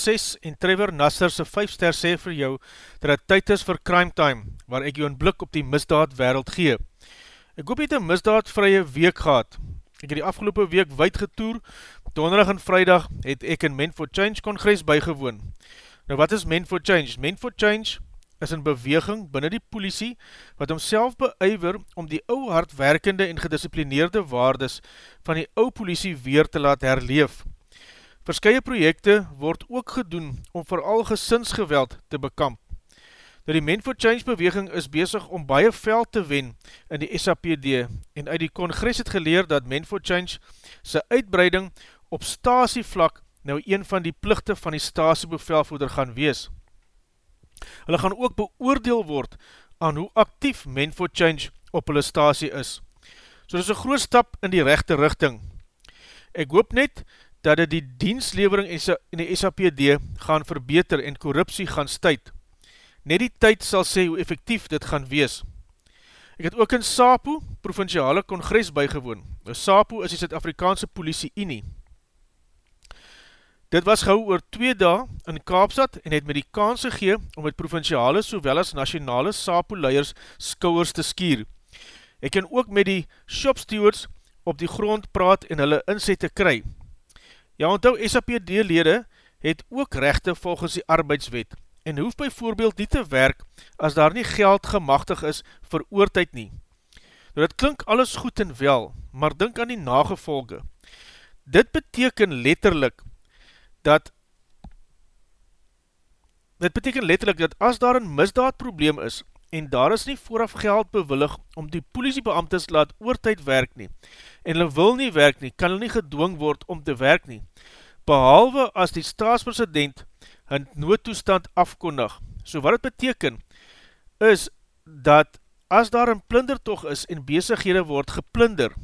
6 en Trevor Nasser sy 5 ster sê vir jou dat het tyd is vir Crime Time, waar ek jou een blik op die misdaad wereld gee. Ek hoop jy het een misdaadvrye week gehad. Ek het die afgelopen week wijd getoer, donderdag en vrijdag het ek in Men for Change congres bygewoon. Nou wat is Men for Change? Men for Change is een beweging binnen die politie wat homself beuiver om die ou hardwerkende en gedisciplineerde waardes van die ou politie weer te laat herleef. Verskye projekte word ook gedoen om vooral gesinsgeweld te bekamp. Die Men for Change beweging is bezig om baie veld te wen in die SAPD en uit die congres het geleer dat Men for Change sy uitbreiding op stasievlak nou een van die plichte van die stasiebevelvoeder gaan wees. Hulle gaan ook beoordeel word aan hoe actief Men for Change op hulle stasie is. So dit is een groot stap in die rechte richting. Ek hoop net dat dit die dienstlevering in die SAPD gaan verbeter en korruptie gaan stuit. Net die tyd sal sê hoe effectief dit gaan wees. Ek het ook in SAPO, provinciale congres bygewoon. SAPO is die Zuid-Afrikaanse politie Unie. Dit was gauw oor twee dae in Kaapstad en het met die kans gegee om met provinciale sowel as nationale SAPO-leiers skouwers te skier. Ek kan ook met die shopstewards op die grond praat en hulle inzet te kry. Ja, onthou SAPD-lede het ook rechte volgens die arbeidswet en hoef byvoorbeeld nie te werk as daar nie geld gemachtig is vir oortijd nie. Nou, dit klink alles goed en wel, maar dink aan die nagevolge. Dit beteken letterlik dat dit beteken letterlik dat as daar een misdaadprobleem is en daar is nie vooraf geld bewillig om die politiebeamtes laat oortijd werk nie, en hulle wil nie werk nie, kan hulle nie gedwong word om te werk nie, behalwe as die staatspresident hun noodtoestand afkondig. So wat het beteken, is dat as daar een plindertog is en bezighede word geplinder,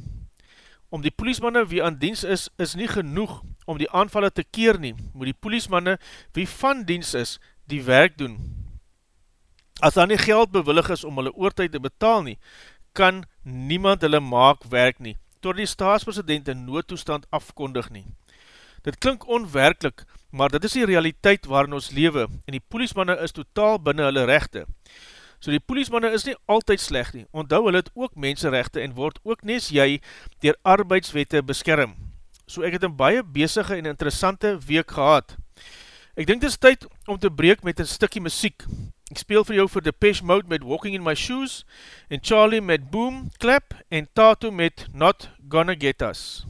om die poliesmanne wie aan diens is, is nie genoeg om die aanvallen te keer nie, moet die poliesmanne wie van diens is, die werk doen. As daar nie geld bewillig is om hulle oortijd te betaal nie, kan niemand hulle maak werk nie, door die staatspresident in noodtoestand afkondig nie. Dit klink onwerklik, maar dit is die realiteit waarin ons lewe en die poliesmanne is totaal binnen hulle rechte. So die poliesmanne is nie altyd sleg nie, onthou hulle het ook mensenrechte en word ook nes jy dier arbeidswette beskerm. So ek het een baie bezige en interessante week gehad. Ek denk dit is tyd om te breek met een stikkie muziek. Ek speel vir jou vir Depeche Mode met Walking in My Shoes en Charlie met Boom Clap en Tato met Not Gonna Get Us.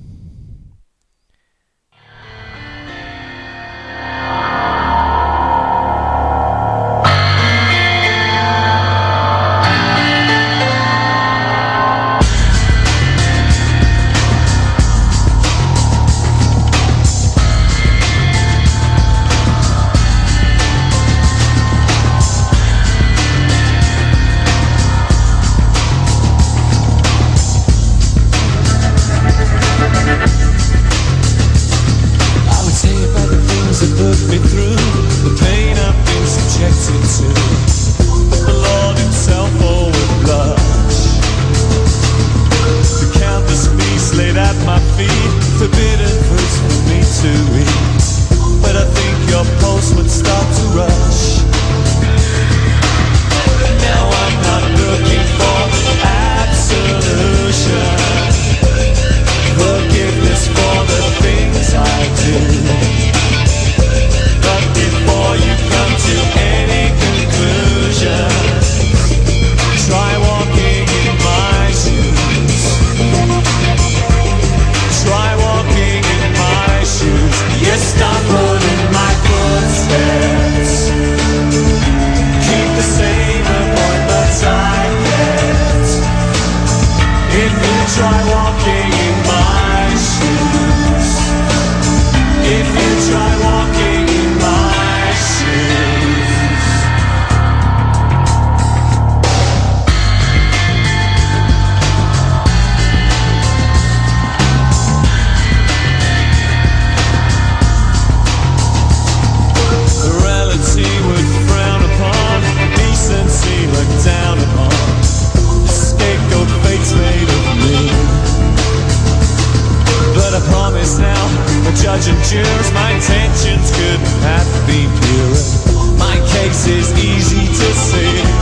and my intentions could not be purer. My case is easy to see.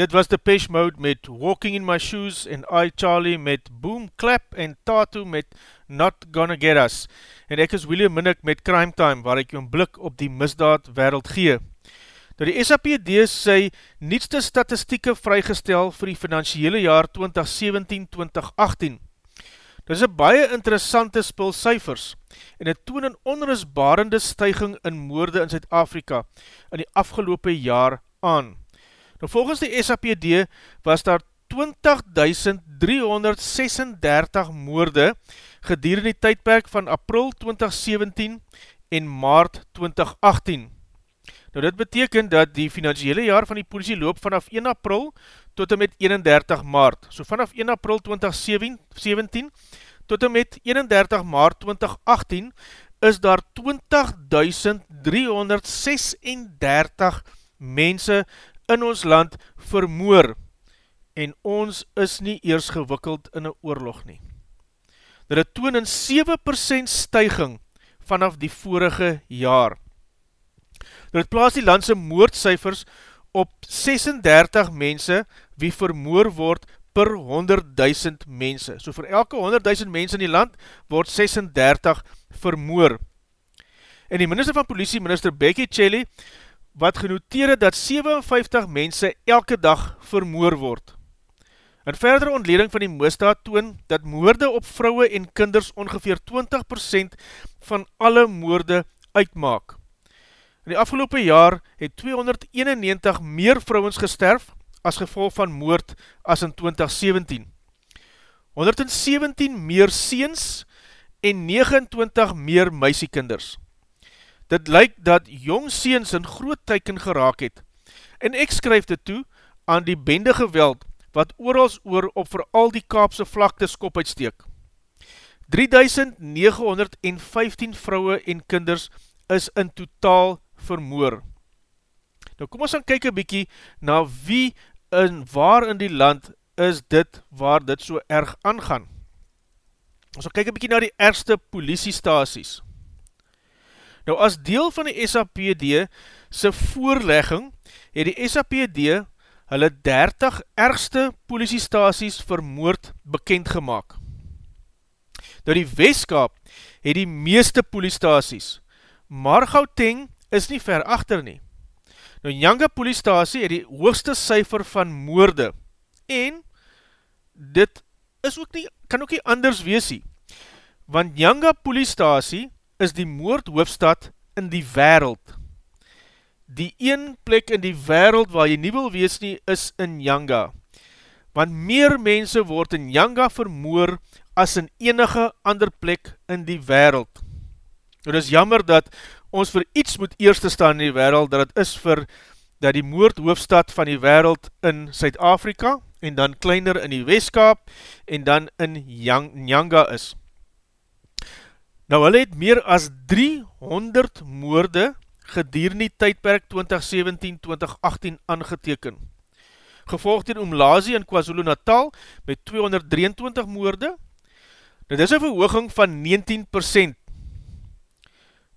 Dit was Depeche Mode met Walking in My Shoes en I Charlie met Boom Clap en Tattoo met Not Gonna Get Us. En ek is William Minnick met Crime Time waar ek jou een blik op die misdaad wereld gee. Nou die SAPD sy nietste statistieke vrygestel vir die financiële jaar 2017-2018. Dit is een baie interessante spul cijfers en het toon een onrusbarende stijging in moorde in Zuid-Afrika in die afgelope jaar aan. Nou volgens die SAPD was daar 20.336 moorde gedurende die tydperk van april 2017 en maart 2018. Nou dit beteken dat die financiële jaar van die politie loop vanaf 1 april tot en met 31 maart. So vanaf 1 april 2017 tot en met 31 maart 2018 is daar 20.336 mense in ons land vermoor en ons is nie eers gewikkeld in een oorlog nie. Dit het toon een 7% stijging vanaf die vorige jaar. Dit plaas die landse moordcijfers op 36 mense wie vermoor word per 100.000 mense. So vir elke 100.000 mense in die land word 36 vermoor. En die minister van politie, minister Becky Shelley, wat genoteer het dat 57 mense elke dag vermoor word. In verdere ontleding van die moestaat toon dat moorde op vrouwe en kinders ongeveer 20% van alle moorde uitmaak. In die afgelopen jaar het 291 meer vrouwens gesterf as gevolg van moord as in 2017. 117 meer seens en 29 meer meisiekinders. Dit lyk dat jong seens in groot teiken geraak het en ek skryf dit toe aan die bende geweld wat oorals oor op vooral die kaapse vlakte skop uitsteek. 3915 vrouwe en kinders is in totaal vermoor. Nou kom ons gaan kyk een bykie na wie en waar in die land is dit waar dit so erg aangaan. Ons gaan kyk een bykie na die ergste politiestasies. Nou as deel van die SAPD sy voorlegging het die SAPD hulle 30 ergste politiestasies vermoord bekend gemaakt. Nou die Westkaap het die meeste politiestasies, maar Gauteng is nie ver achter nie. Nou Nyanga politiestasie het die hoogste cijfer van moorde en dit is ook nie, kan ook nie anders weesie, want Nyanga politiestasie is die moordhoofstad in die wereld. Die een plek in die wereld waar jy nie wil wees nie, is in Nyanga. Want meer mense word in Nyanga vermoor as in enige ander plek in die wereld. Het is jammer dat ons vir iets moet eerste staan in die wereld, dat het is vir dat die moordhoofstad van die wereld in Suid-Afrika, en dan kleiner in die Westkaap, en dan in Nyanga is. Nou, hulle het meer as 300 moorde gedier in die tydperk 2017-2018 aangeteken. Gevolgd in Umlazi in KwaZulu Natal met 223 moorde. Dit is een verhooging van 19%.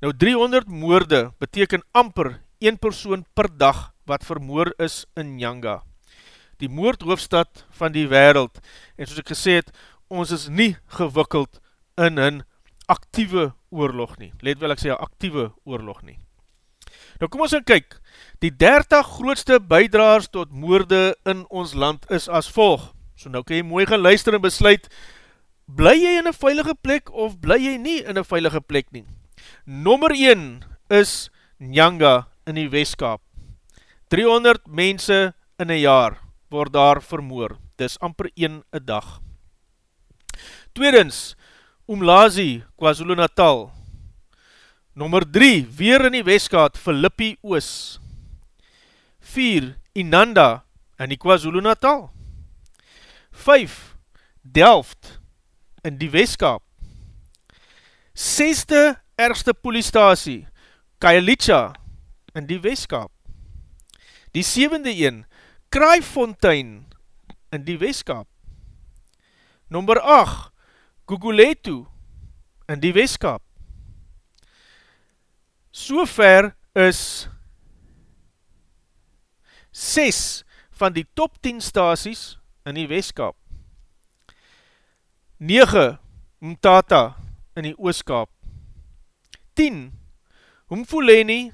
Nou 300 moorde beteken amper 1 persoon per dag wat vermoor is in Nyanga. Die moordhoofstad van die wereld. En soos ek gesê het, ons is nie gewikkeld in een actieve oorlog nie. Let wel ek sê, actieve oorlog nie. Nou kom ons gaan kyk, die 30 grootste bijdraars tot moorde in ons land is as volg. So nou kan jy mooi gaan luister en besluit, bly jy in een veilige plek of bly jy nie in een veilige plek nie? Nommer 1 is Nyanga in die Westkaap. 300 mense in een jaar word daar vermoor. Dis amper 1 een dag. Tweedens, Umlazi, KwaZulu Natal. Nommer 3, weer in die Westkaat, Filippi Oos. 4, Inanda, in die KwaZulu Natal. 5, Delft, in die Westkaap. 6de ergste poliestasie, Kailicha, in die Westkaap. Die 7de een, Kraaifontein, in die Westkaap. Nommer 8, Guguletu in die Westkaap. So ver is 6 van die top 10 stasies in die Westkaap. 9 Mtata in die Ooskaap. 10 Humfuleni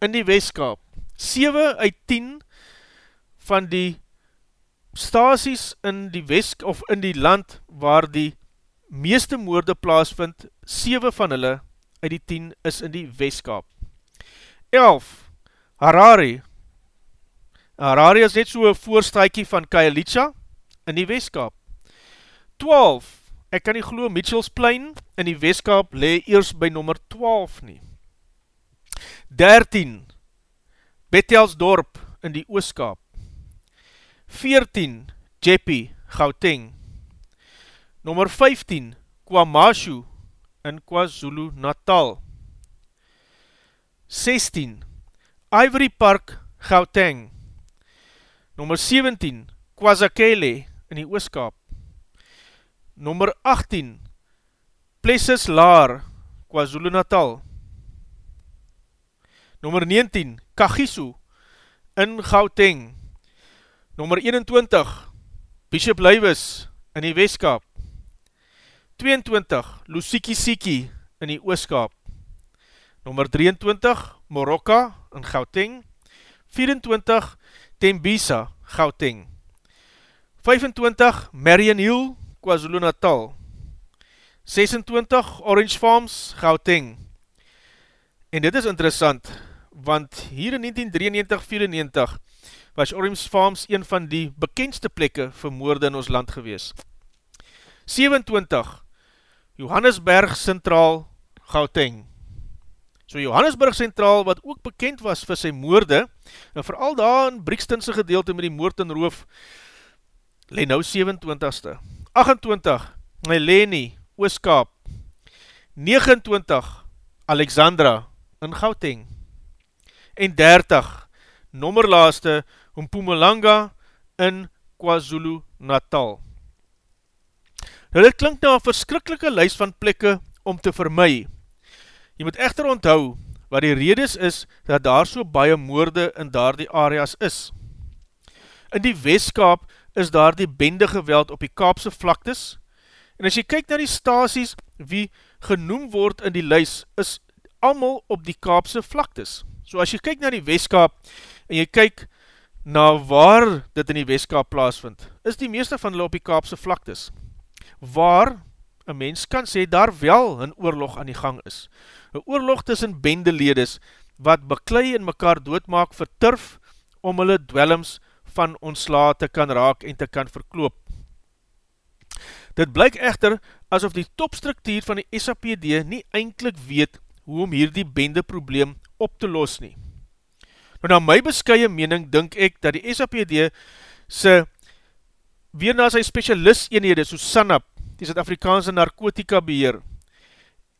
in die Westkaap. 7 uit 10 van die stasies in die West of in die land waar die meeste moorde plaasvind, 7 van hulle uit die 10 is in die Westkaap. 11. Harare Harare is net so een voorstrijkie van Kailicha in die Westkaap. 12. Ek kan nie geloof Mitchells Plain in die Westkaap le eers by nummer 12 nie. 13. Betelsdorp in die Ooskaap. 14. Jeppy, Gauteng. Nommer 15, Kwamashu in KwaZulu Natal. 16, Ivory Park, Gauteng. Nommer 17, Kwazakele in die Ooskap. Nommer 18, Plessis Laar, KwaZulu Natal. Nommer 19, Kagiso in Gauteng. Nommer 21, Bishop Leiwes in die Westkap. 22, Lusiki Siki in die Ooskaap. Nummer 23, Morocca in Gauteng. 24, Tembisa, Gauteng. 25, Marion Hill, KwaZulu Natal. 26, Orange Farms, Gauteng. En dit is interessant, want hier in 1993-94 was Orims Farms een van die bekendste plekke vir moorde in ons land gewees. 27, Johannesberg Centraal, Gauteng. So Johannesburg Centraal, wat ook bekend was vir sy moorde, en vooral daar in Brixtonse gedeelte met die moord en roof, le nou 27ste. 28, Melanie, Ooskaap. 29, Alexandra, in Gauteng. En 30, nommerlaaste, Mpumalanga, in KwaZulu Natal. Nou dit klink nou een verskrikkelike lys van plekke om te vermy, Jy moet echter onthou, wat die redes is, dat daar so baie moorde in daar die areas is. In die Westkaap is daar die bende geweld op die Kaapse vlaktes, en as jy kyk na die stasies wie genoem word in die lys, is allemaal op die Kaapse vlaktes. So as jy kyk na die Westkaap, en jy kyk na waar dit in die Westkaap plaasvind, is die meeste van hulle op die Kaapse vlaktes. Waar een mens kan sê, daar wel een oorlog aan die gang is. Een oorlog tussen bendeledes, wat beklei en mekaar doodmaak vir turf, om hulle dwellings van ontsla te kan raak en te kan verkloop. Dit blyk echter asof die topstruktuur van die SAPD nie eindelijk weet hoe om hier die bende probleem op te los nie. Nou na my beskye mening dink ek dat die SAPD se weer na sy specialist eenhede soos SANAP die Zuid-Afrikaanse narkotika beheer,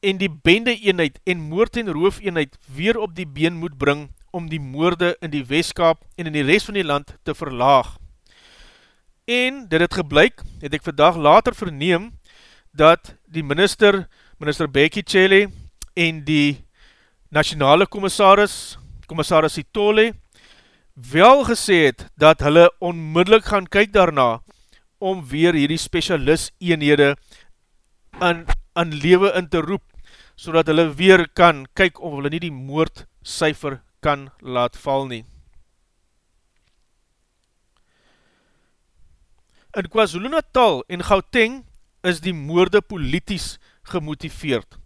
en die bende eenheid en moord en roof eenheid weer op die been moet bring om die moorde in die Westkaap en in die rest van die land te verlaag. En dit het gebleik, het ek vandag later verneem, dat die minister, minister Becky Chele en die nationale commissaris, commissaris Itole, wel gesê het dat hulle onmiddellik gaan kyk daarna om weer hierdie specialist eenhede aan, aan lewe in te roep, so hulle weer kan kyk of hulle nie die moordcijfer kan laat val nie. In KwaZulu Natal en Gauteng is die moorde politisch gemotiveerd.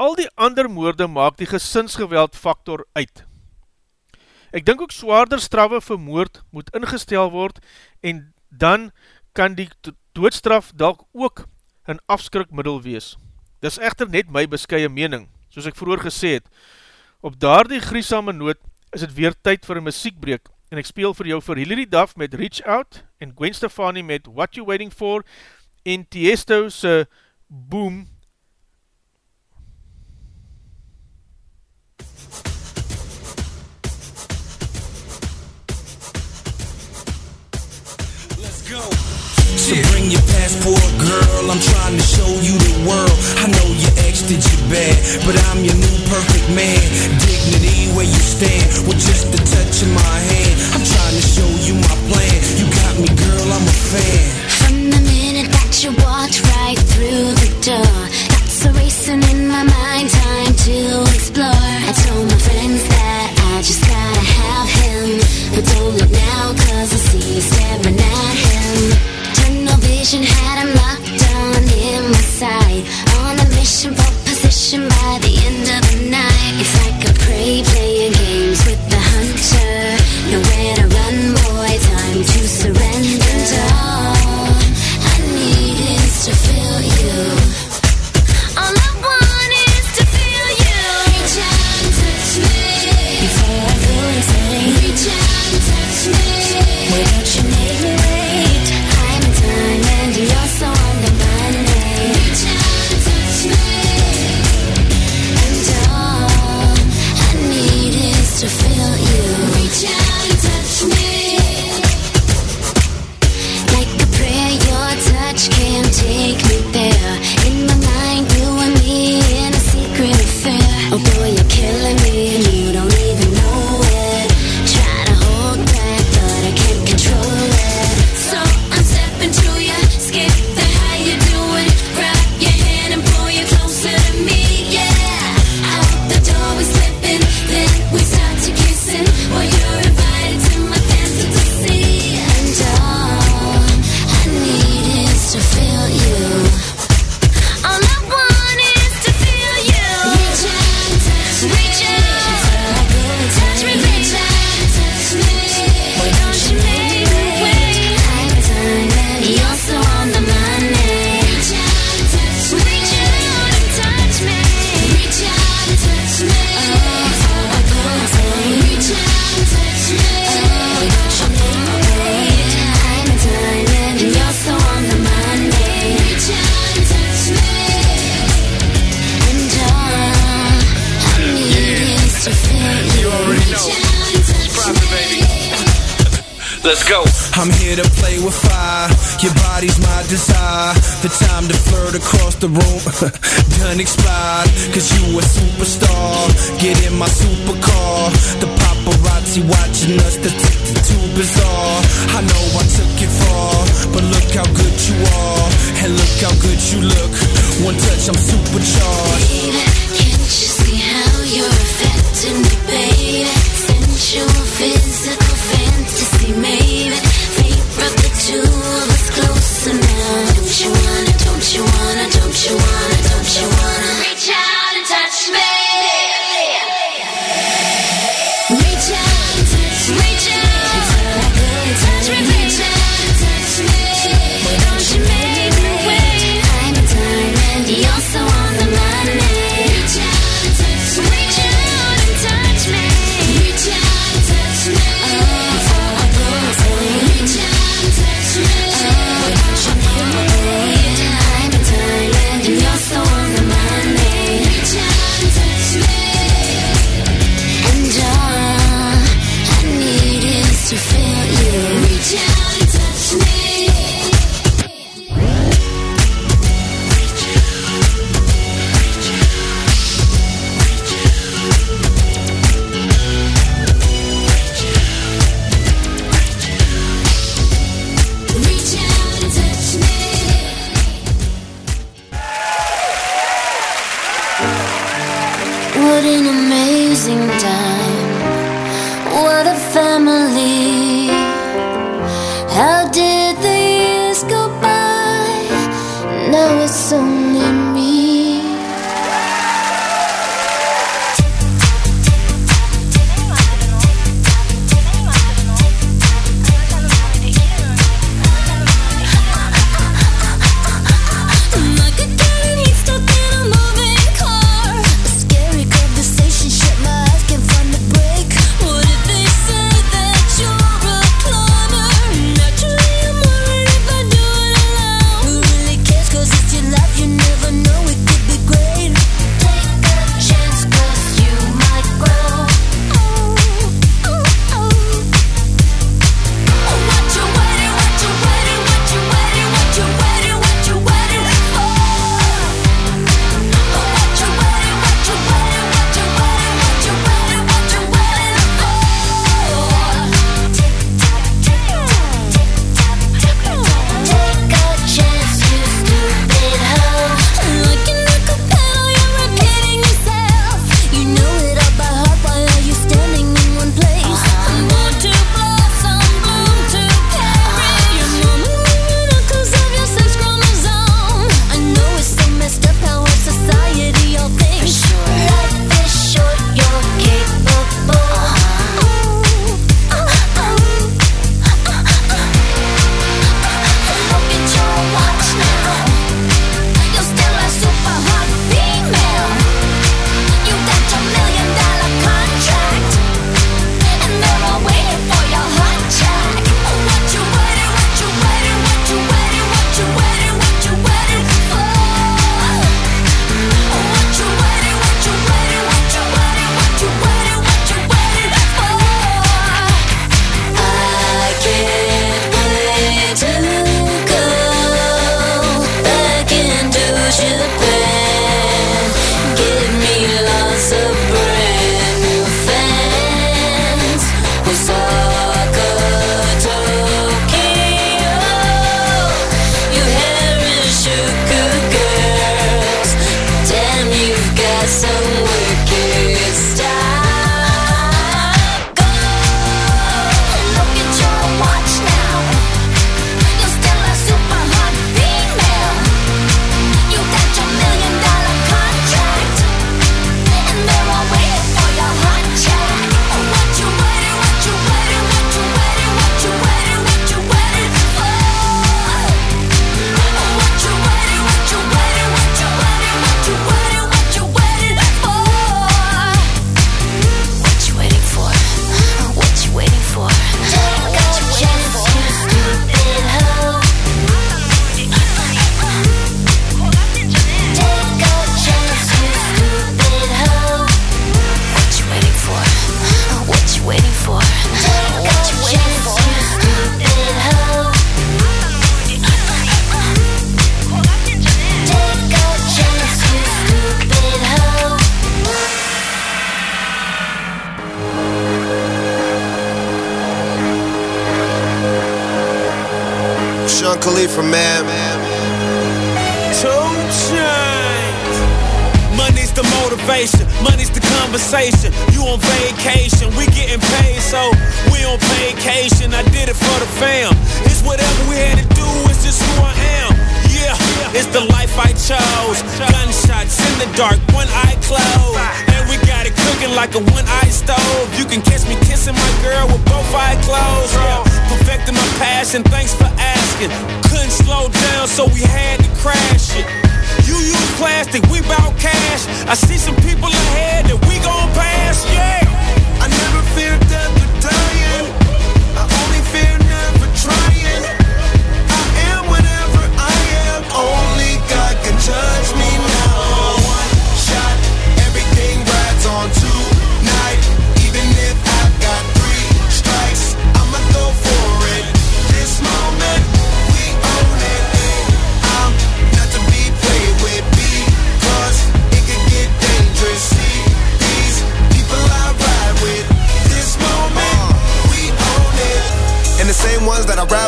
Al die ander moorde maak die gesinsgeweld factor uit. Ek dink ook zwaarder straffe vir moord moet ingestel word en dan kan die doodstraf dalk ook een afskrikmiddel wees. Dis echter net my beskye mening, soos ek vroeger gesê het. Op daar die griesame noot is het weer tyd vir een muziekbreek en ek speel vir jou vir Hilary Duff met Reach Out en Gwen Stefani met What You Waiting For en Tiesto se Boom So bring your passport, girl. I'm trying to show you the world. I know your ex did you bad, but I'm your new perfect man. Dignity where you stand with just the touch of my hand. I'm trying to show you my plan. You got me, girl. I'm a fan. From the minute that you walked right through the door, thoughts are racing in my mind, time to explore. I told my friends that I just gotta have him, but don't look now, cause I see you staring at him vision had him locked on in my sight. On a mission for position by the end of the night. It's like a prey playing games with the hunter. Nowhere to run, boy, time to surrender.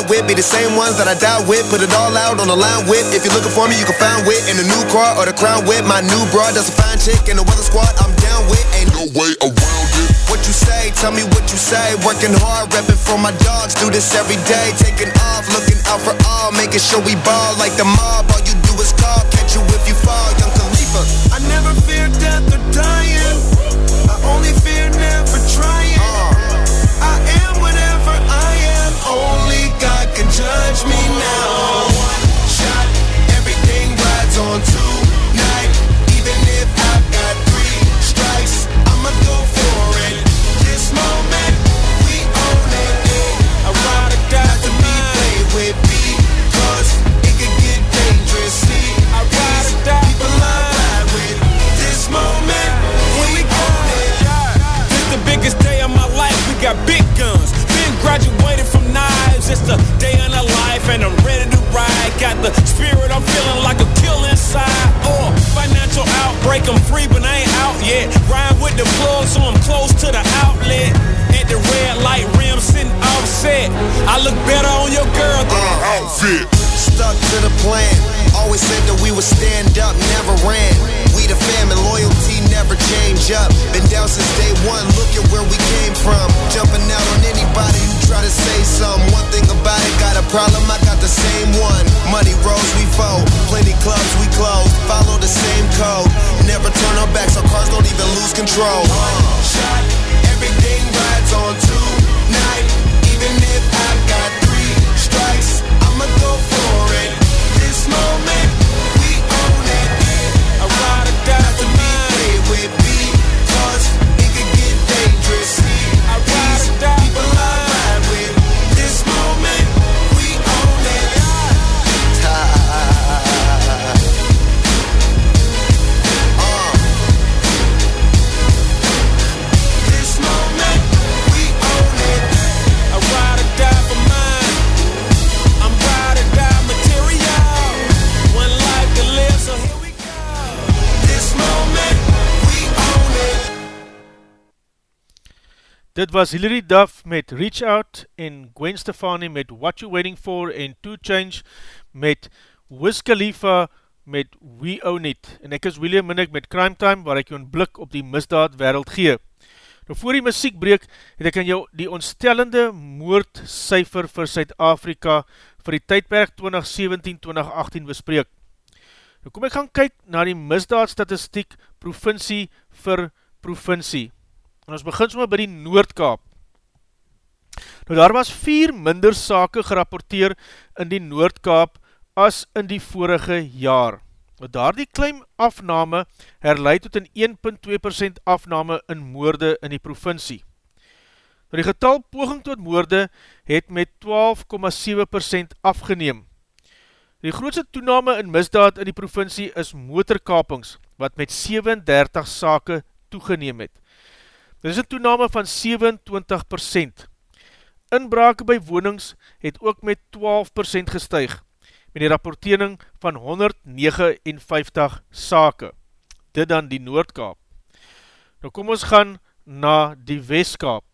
With be the same ones that I die with. Put it all out on the line with. If you're looking for me, you can find wit in the new car or the crown with. My new broad, that's a fine chick. And the weather squad, I'm down with. Ain't no way around it. What you say? Tell me what you say. Working hard, repping for my dogs. Do this every day. Taking off, looking out for all. Making sure we ball like the mob. All you do is call. Catch you if you fall. Young Khalifa. I never fear death or dying. I only judge me now. One shot, everything rides on tonight. Even if I've got three strikes, I'ma go for it. This moment, we own it. I ride or die to be played with because it could get dangerous. See, I ride with. This moment, we own it. The biggest day of my life. We got big guns. Been graduated from knives. It's the and I'm ready to ride. Got the spirit, I'm feeling like a kill inside. Oh, uh, financial outbreak, I'm free, but I ain't out yet. Ride with the plug, so I'm close to the outlet. At the red light rim, sitting offset. I look better on your girl than uh, an outfit. Stuck to the plan. Always said that we would stand up, never ran. We the fam and loyalty never change up. Been down since day one, look at where we came from. Jumping out on anybody who try to say something. One thing about it, got a problem, I got the same one. Money rolls, we fold. Plenty clubs, we close. Follow the same code. Never turn our backs, our cars don't even lose control. One Shot, everything rides on tonight. Even if was Hilary Duff met Reach Out en Gwen Stefani met What You Waiting For en Two Change met Wiz Khalifa met We Own It en ek is William Minnick met Crime Time waar ek jou een blik op die misdaad wereld gee. Nou voor die muziek breek het ek aan jou die ontstellende moordcijfer vir Suid-Afrika vir die tydperk 2017-2018 bespreek. Nou kom ek gaan kyk na die misdaadstatistiek provincie vir provincie. En ons begin sommer by die Noordkaap. Nou daar was vier minder sake gerapporteer in die Noordkaap as in die vorige jaar. Nou daar die klein afname herleid tot een 1.2% afname in moorde in die provincie. Nou die getal poging tot moorde het met 12,7% afgeneem. Die grootste toename in misdaad in die provincie is motorkapings, wat met 37 sake toegeneem het. Dit is een toename van 27%. Inbrake by wonings het ook met 12% gestuig, met die rapportering van 159 sake. Dit dan die Noordkaap. Nou kom ons gaan na die Westkaap.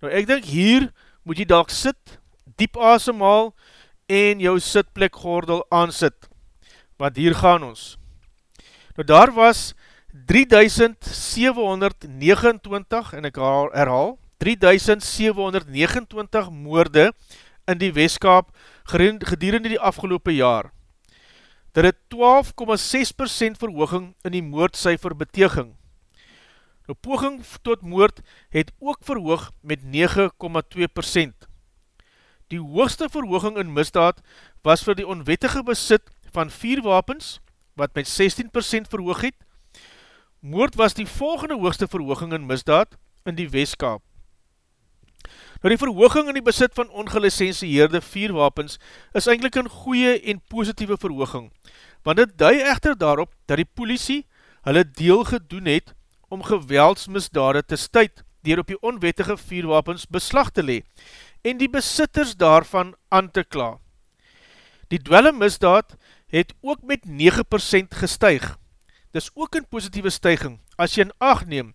Nou ek denk hier moet jy dalk sit diep asemhaal en jou sitplek gordel aansit, want hier gaan ons. Nou daar was 3729, en ek herhaal, 3729 moorde in die Westkaap gedurende die afgelopen jaar. Dit het 12,6% verhooging in die moordcijfer beteging. Nou poging tot moord het ook verhoog met 9,2%. Die hoogste verhooging in misdaad was vir die onwettige besit van vier wapens, wat met 16% verhoog het. Moord was die volgende hoogste verhooging in misdaad in die Westkaap. Nou die verhooging in die besit van ongelicensieerde vierwapens is eindelijk een goeie en positieve verhooging, want het dui echter daarop dat die politie hulle deel gedoen het om geweldsmisdade te stuit dier op die onwettige vierwapens beslag te lee en die besitters daarvan aan te kla. Die dwelle misdaad het ook met 9% gestuig. Dis ook een positieve stuiging as jy in acht neem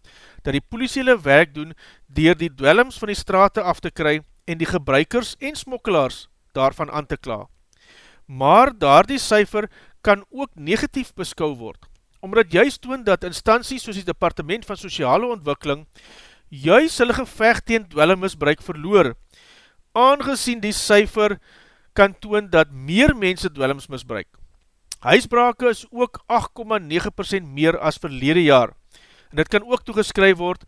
dat die politie hulle werk doen dier die dwellings van die strate af te kry en die gebruikers en smokkelaars daarvan aan te kla. Maar daar die cijfer kan ook negatief beskou word omdat juist toon dat instanties soos die Departement van Sociale Ontwikkeling juist hulle gevecht tegen dwellemisbruik verloor, aangezien die cijfer kan toon dat meer mense dwellems misbruik. Huisbrake is ook 8,9% meer as verlede jaar, en dit kan ook toegeskryf word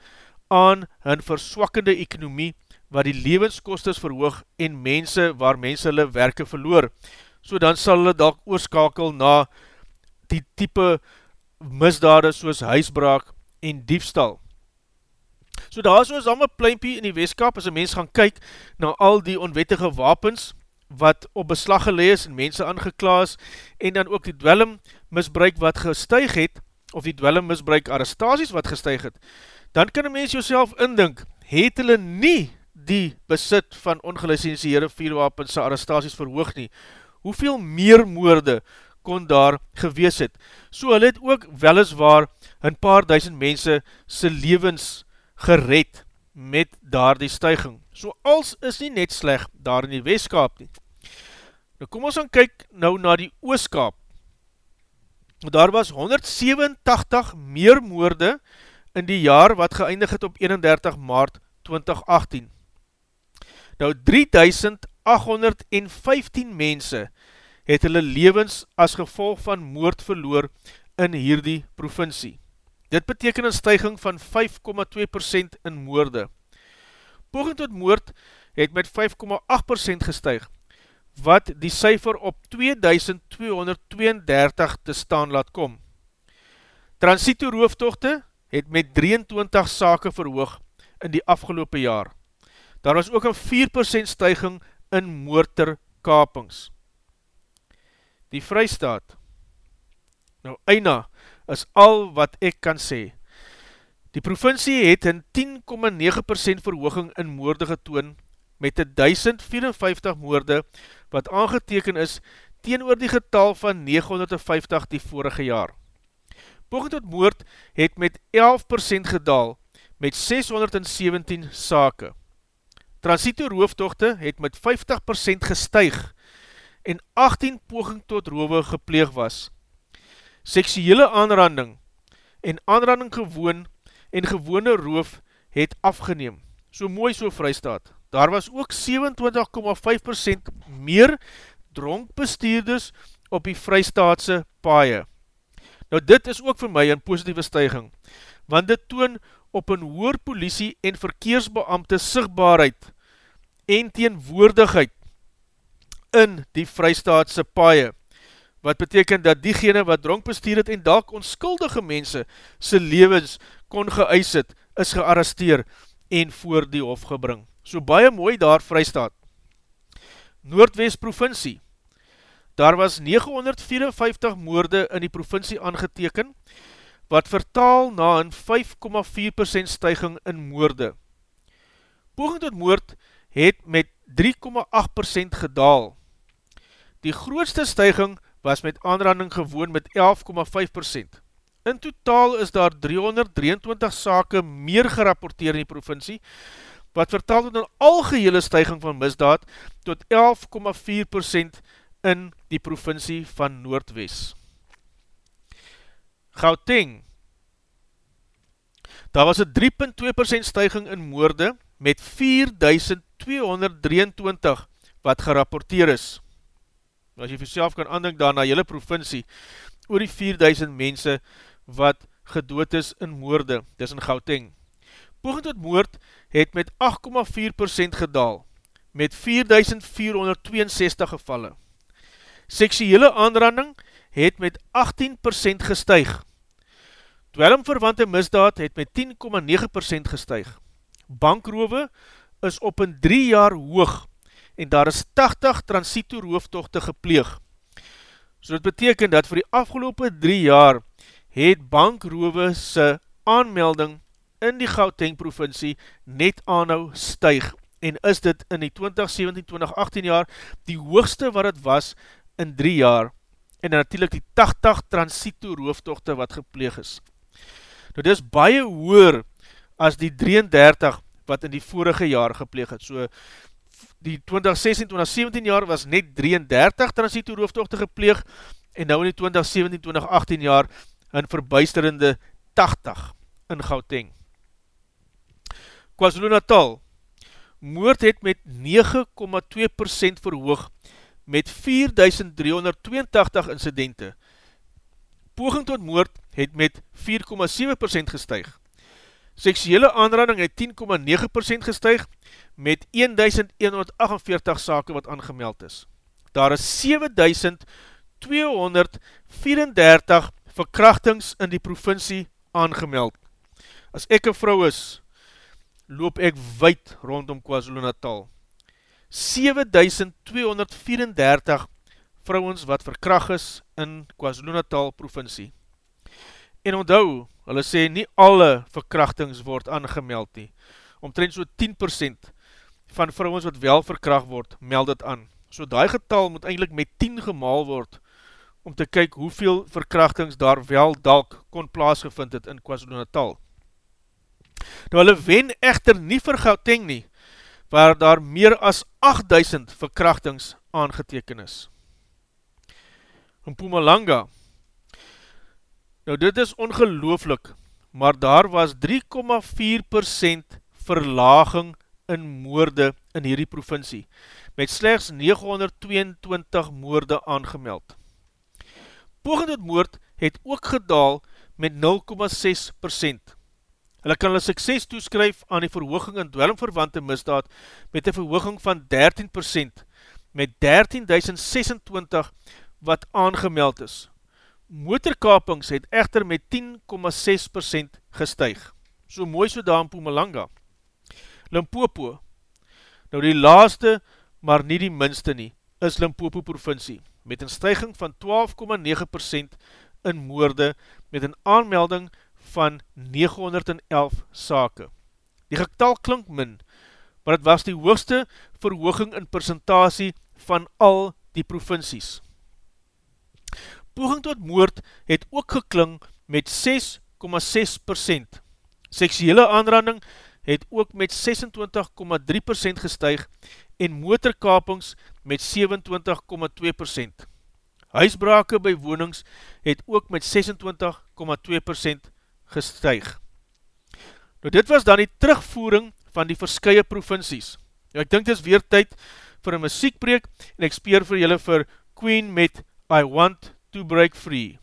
aan hun verswakkende ekonomie, wat die levenskostes verhoog en mense waar mense hulle werke verloor, so dan sal hulle dalk oorskakel na die type misdade soos huisbraak en diefstal. So daar is allemaal pluimpie in die weeskap as een mens gaan kyk na al die onwettige wapens wat op beslag gelees en mense aangeklaas en dan ook die dwellum misbruik wat gestuig het of die dwellum misbruik arrestaties wat gestuig het, dan kan een mens jouself indink, het hulle nie die besit van ongelicenseerde vierwapense arrestaties verhoog nie. Hoeveel meer moorde kon daar gewees het. So hulle het ook weliswaar een paar duisend mense sy levens gered met daar die stuiging. So als is nie net sleg daar in die Westkaap nie. Nou kom ons aan kyk nou na die Ooskaap. Daar was 187 meer moorde in die jaar wat geëindig het op 31 maart 2018. Nou 3815 mense het hulle levens as gevolg van moord verloor in hierdie provincie. Dit beteken een stijging van 5,2% in moorde. Poging tot moord het met 5,8% gestuig, wat die cijfer op 2232 te staan laat kom. Transito rooftochte het met 23 sake verhoog in die afgelopen jaar. Daar was ook een 4% stijging in moorterkapings die vrystaat. Nou, eina is al wat ek kan sê. Die provincie het een 10,9% verhooging in moorde getoon met 1054 moorde wat aangeteken is teen oor die getal van 950 die vorige jaar. Poging tot moord het met 11% gedaal met 617 sake. Transito rooftochte het met 50% gestuig en 18 poging tot rove gepleeg was. Seksuele aanranding en aanranding gewoon en gewone roof het afgeneem, so mooi so vrystaat. Daar was ook 27,5% meer dronkbestuurders op die vrystaatse paaie. Nou dit is ook vir my een positieve stuiging, want dit toon op een hoer politie en verkeersbeamte sigtbaarheid en teenwoordigheid in die vrystaatse paie, wat beteken dat diegene wat dronk bestuur het en dalk onskuldige mense sy levens kon geëis het, is gearresteer en voor die hof gebring. So baie mooi daar vrystaat. Noordwest provincie, daar was 954 moorde in die provincie aangeteken, wat vertaal na een 5,4% stijging in moorde. Poging tot moord het met 3,8% gedaal. Die grootste stijging was met aanranding gewoon met 11,5%. In totaal is daar 323 sake meer gerapporteer in die provincie, wat vertaal tot een algehele stijging van misdaad tot 11,4% in die provincie van Noordwest. Gauteng Daar was een 3,2% stijging in moorde met 4223 wat gerapporteer is. As jy vir self kan aandink daar na jylle provincie, oor die 4000 mense wat gedood is in moorde, dis in Gauteng. Poging tot moord het met 8,4% gedaal, met 4462 gevalle. Seksuele aanranding het met 18% gestuig. Dwelmverwante misdaad het met 10,9% gestuig. Bankrove is op een 3 jaar hoog en daar is 80 transito rooftochte gepleeg. So dit beteken dat vir die afgelopen 3 jaar het bankrove sy aanmelding in die Gauteng provincie net aanhou stuig en is dit in die 2017-2018 jaar die hoogste wat het was in 3 jaar en natuurlijk die 80 transito rooftochte wat gepleeg is. Nou dit is baie hoer as die 33 wat in die vorige jaar gepleeg het. So die 2016-2017 jaar was net 33 transito rooftochte gepleeg en nou in die 2017-2018 jaar een verbuisterende 80 in Gauteng. KwaZulu Natal, moord het met 9,2% verhoog met 4.382 incidente. Poging tot moord het met 4,7% gestuig. Seksuele aanranding het 10,9% gestuig met 1.148 sake wat aangemeld is. Daar is 7.234 verkrachtings in die provincie aangemeld. As ek een vrou is, loop ek wyd rondom KwaZulu Natal. 7234 vrouwens wat verkracht is in KwaZulu Natal provincie. En onthou, hulle sê nie alle verkrachtings word aangemeld nie. Omtrent so 10% van vrouwens wat wel verkracht word, meld het aan. So die getal moet eindelijk met 10 gemaal word, om te kyk hoeveel verkrachtings daar wel dalk kon plaasgevind het in KwaZulu Natal. Nou hulle wen echter nie vir Gauteng nie, waar daar meer as 8000 verkrachtings aangeteken is. In Pumalanga, nou dit is ongelooflik, maar daar was 3,4% verlaging in moorde in hierdie provincie, met slechts 922 moorde aangemeld. Pogend het moord het ook gedaal met 0,6%. Hulle kan hulle sukses toeskryf aan die verhooging in dwellingverwante misdaad met een verhooging van 13% met 13.026 wat aangemeld is. Motorkapings het echter met 10,6% gestuig. So mooi so daar in Pumalanga. Limpopo, nou die laaste, maar nie die minste nie, is Limpopo provincie, met een stijging van 12,9% in moorde, met een aanmelding van 911 sake. Die getal klink min, maar het was die hoogste verhooging in percentage van al die provincies. Poging tot moord het ook gekling met 6,6%. Seksuele aanranding het ook met 26,3% gestuig en motorkapings met 27,2%. Huisbrake by wonings het ook met 26,2% gestuig. Nou dit was dan die terugvoering van die verskye provincies. Nou ek dink dit is weer tyd vir een muziekbreek en ek speer vir julle vir Queen met I Want to Break Free.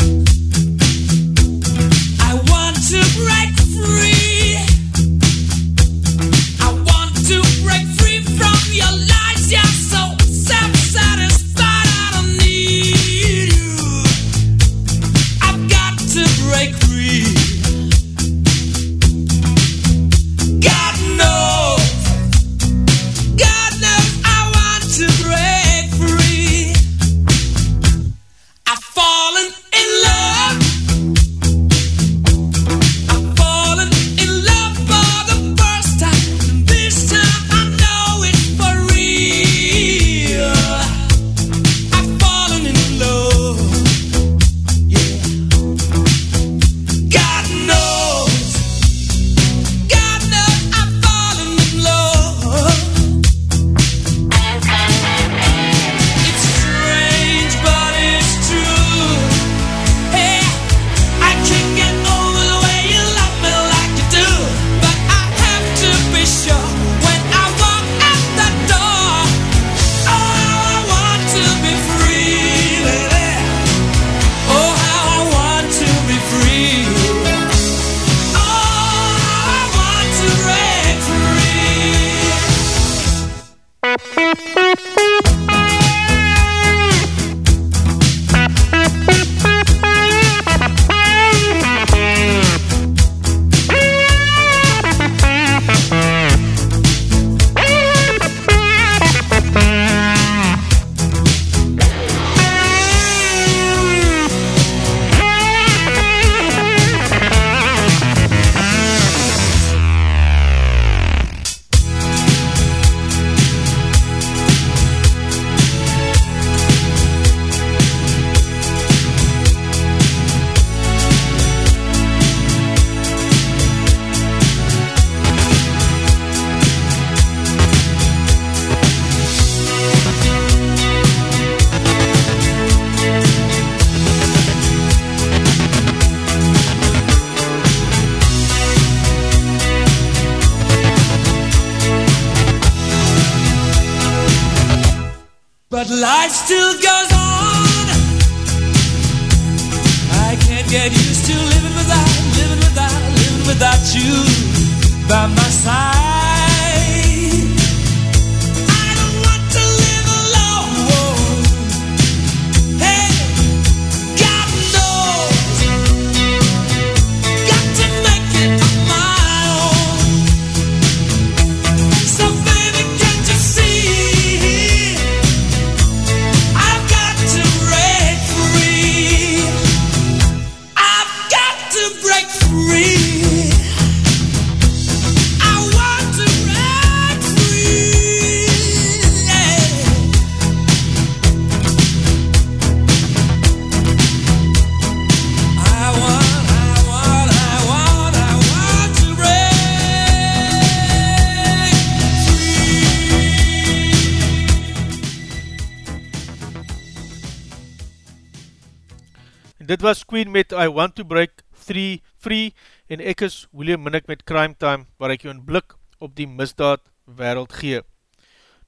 Queen met I Want To Break 3 Free en ek is William Minnick met Crime Time waar ek jou een blik op die misdaad wereld gee.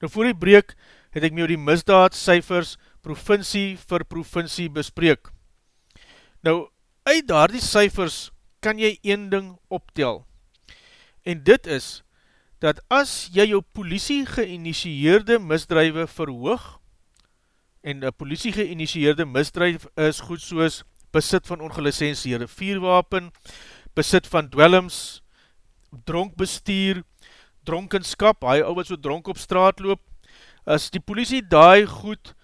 Nou voor die breek het ek my oor die misdaad cijfers provincie vir provincie bespreek. Nou uit daar die cijfers kan jy een ding optel en dit is dat as jy jou politie geïnitieerde misdrijwe verhoog en een politie geïnitieerde misdrijf is goed soos besit van ongelicenseerde vierwapen, besit van dwellings, dronkbestuur, dronkenskap, hy ou wat so dronk op straat loop, as die politie daai goed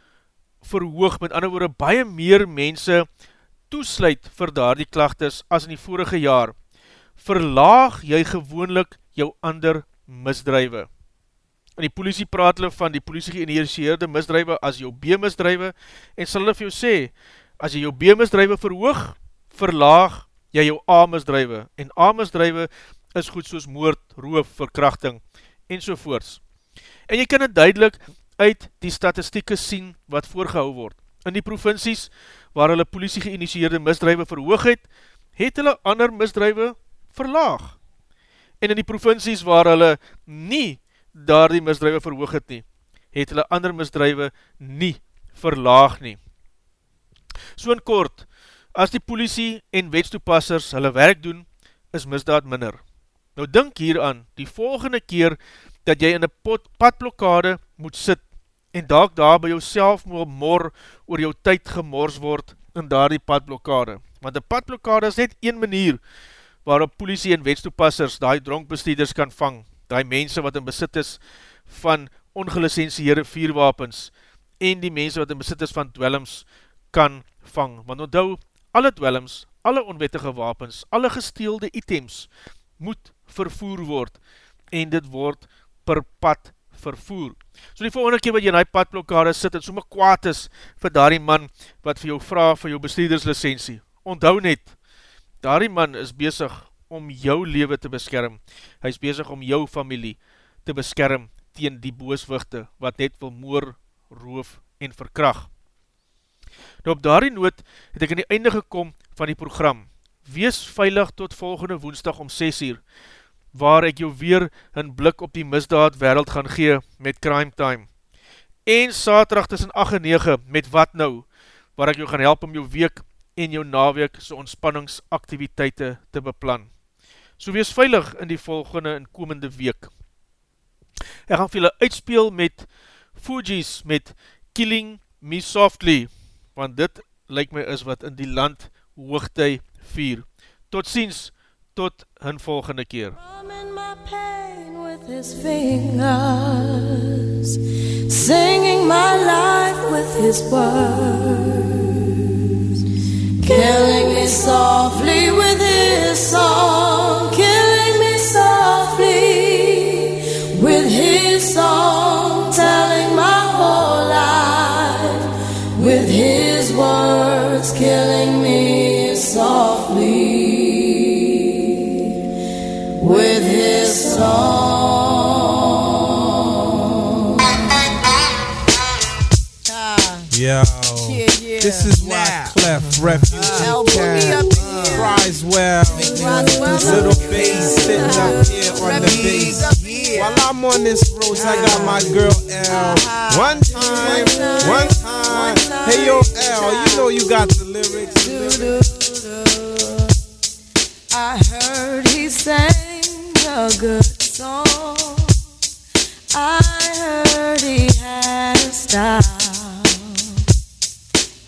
verhoog, met ander woorde baie meer mense toesluit vir daar die klachtes as in die vorige jaar, verlaag jy gewoonlik jou ander misdrijwe. En die politie praat hulle van die politie geïnitieerde misdrijwe as jou B-misdrijwe en sal hulle vir jou sê, as jy jou B-misdrijwe verhoog, verlaag jy jou A-misdrijwe en A-misdrijwe is goed soos moord, roof, verkrachting en sovoorts. En jy kan het duidelik uit die statistieke sien wat voorgehou word. In die provincies waar hulle politie geïnitieerde misdrijwe verhoog het, het hulle ander misdrijwe verlaag. En in die provincies waar hulle nie daar die misdrijwe verhoog het nie, het hulle ander misdrijwe nie verlaag nie. So in kort, as die politie en wetstoepassers hulle werk doen, is misdaad minder. Nou dink hieraan, die volgende keer dat jy in een padblokkade moet sit en daak daar by jouself mor oor jou tyd gemors word in daar die padblokkade. Want die padblokkade is net een manier waarop politie en wetstoepassers die dronkbestieders kan vang, die mense wat in besit is van ongelicensieerde vierwapens en die mense wat in besit is van dwellings kan vang. Want onthou, alle dwellings, alle onwettige wapens, alle gesteelde items moet vervoer word en dit word per pad vervoer. So die volgende keer wat jy in die padblokkade sit en somme kwaad is vir daar die man wat vir jou vraag vir jou bestuurderslicensie. Onthou net, daar die man is bezig om jou leven te beskerm. Hy is bezig om jou familie te beskerm teen die booswichte wat net wil moor, roof en verkrag. Nou op daar die noot het ek in die einde gekom van die program. Wees veilig tot volgende woensdag om 6 uur waar ek jou weer een blik op die misdaad wereld gaan gee met Crime Time. En saterdag tussen 8 en 9 met Wat Nou, waar ek jou gaan help om jou week en jou naweek so ontspanningsaktiviteite te beplan. So wees veilig in die volgende en komende week. Ek gaan vir julle uitspeel met Fuji's met Killing Me Softly, want dit lyk my is wat in die land hoogtij vier. Tot ziens, tot hun volgende keer. His fingers, singing my life with his words, killing me softly with his song, Yo. Yeah, yeah. This is now. why Clef Refuge uh, town. Well, Little bass sitting up here on the bass. While I'm on this road, I got my uh-huh. girl L. Uh-huh. One time, one time. Hey, yo, L, you know you got the lyrics. The lyrics. I heard he sang a good song. I heard he had a style.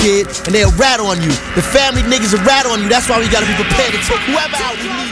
kid, and they'll rat on you. The family niggas will rat on you. That's why we gotta be prepared to take whoever out we need.